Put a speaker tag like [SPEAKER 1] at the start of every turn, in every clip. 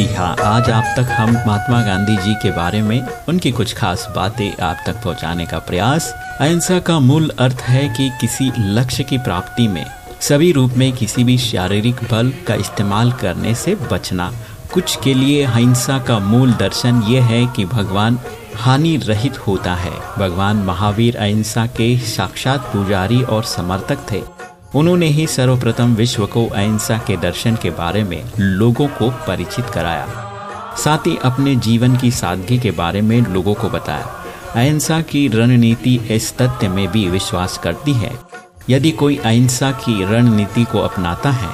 [SPEAKER 1] जी हाँ आज आप तक हम महात्मा गांधी जी के बारे में उनकी कुछ खास बातें आप तक पहुँचाने का प्रयास। अहिंसा का मूल अर्थ है कि किसी लक्ष्य की प्राप्ति में, सभी रूप में किसी भी शारीरिक बल का इस्तेमाल करने से बचना। कुछ के लिए अहिंसा का मूल दर्शन ये है कि भगवान हानि रहित होता है। भगवान महावीर अहिंसा के साक्षात पुजारी और समर्थक थे। उन्होंने ही सर्वप्रथम विश्व को अहिंसा के दर्शन के बारे में लोगों को परिचित कराया। साथ ही अपने जीवन की सादगी के बारे में लोगों को बताया। अहिंसा की रणनीति इस तथ्य में भी विश्वास करती है, यदि कोई अहिंसा की रणनीति को अपनाता है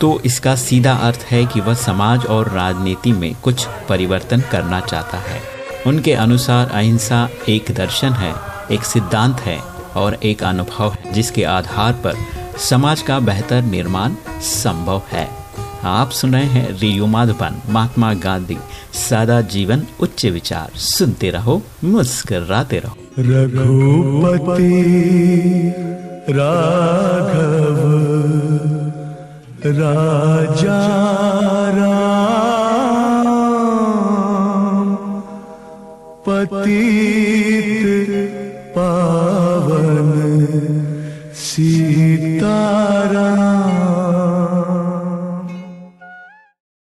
[SPEAKER 1] तो इसका सीधा अर्थ है कि वह समाज और राजनीति में कुछ परिवर्तन करना चाहता है। उनके अनुसार अहिंसा एक दर्शन है, एक सिद्धांत है और एक अनुभव है, जिसके आधार पर समाज का बेहतर निर्माण संभव है। आप सुन रहे हैं रेडियो माधुपन महात्मा गांधी, सादा जीवन, उच्च विचार। सुनते रहो, मुस्कराते रहो।
[SPEAKER 2] रघुपति राघव, राजा राम पति सीतारा